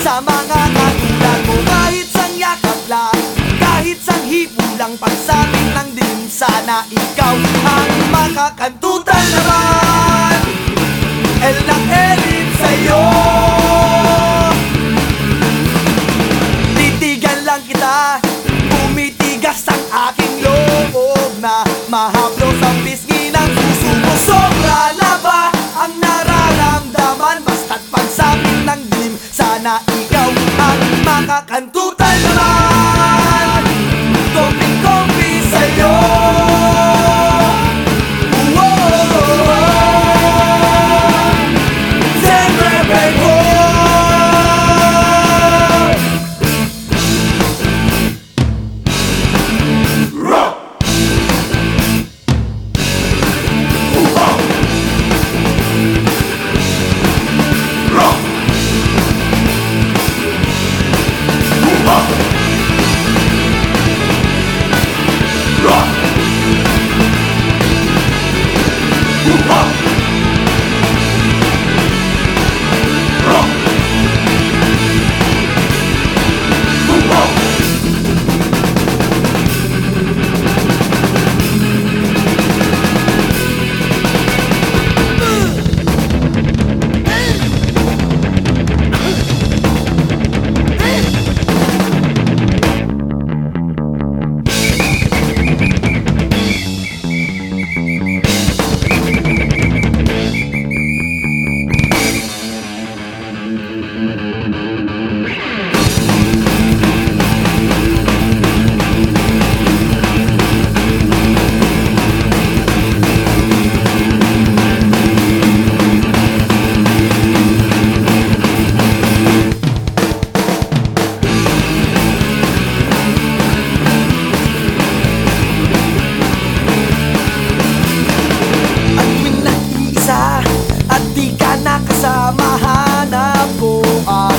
sa mga kagilan mo Kahit sang yakap lang, kahit sang hibulang Pagsabing ng dilim, sana ikaw ang makakantutan naman El na elin sa'yo. Titigan lang kita, umitigas ang aking loob na Mahaplos ang pisngi ng puso na ba ang nararamdaman? Basta't pagsabi ng dilim, sana ang makakantutan are.